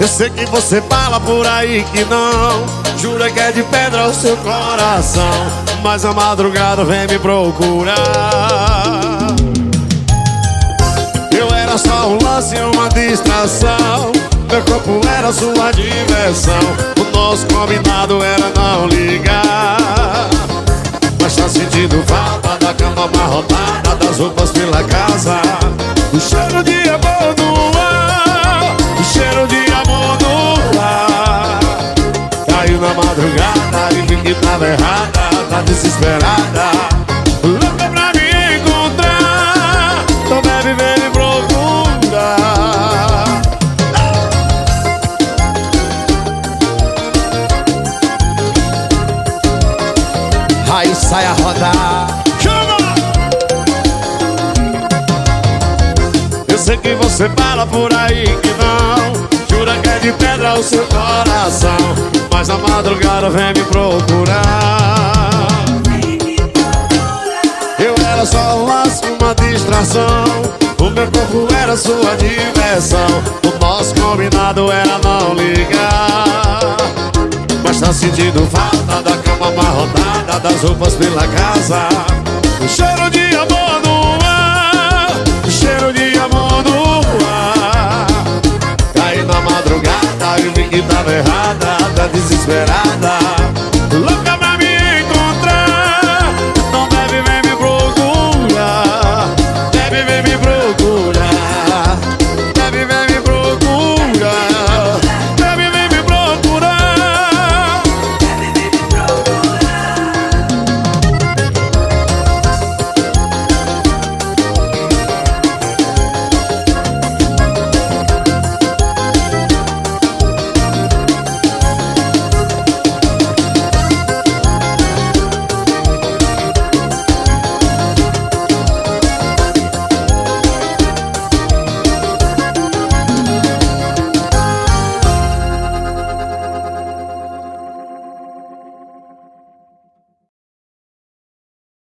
Eu sei que você fala por aí que não. Jura que é de pedra o seu coração. Mas a madrugada vem me procurar. Eu era só um lance, uma distração. Meu corpo era sua diversão. O nosso combinado era não ligar. Mas tá sentindo falta da cama amarrotada Das roupas pela casa. O cheiro de desesperada. Louca pra me encontrar, então ver e procura Aí sai a rodar! Eu sei que você fala por aí que não. Jura que é de pedra o seu coração. Mas na madrugada vem me procurar distração O meu corpo era sua diversão. O nosso combinado era não ligar. Mas tá sentindo falta da cama amarrotada Das roupas pela casa. O cheiro de amor no ar O cheiro de amor no ar. Caí na madrugada e vi que tava errada desesperada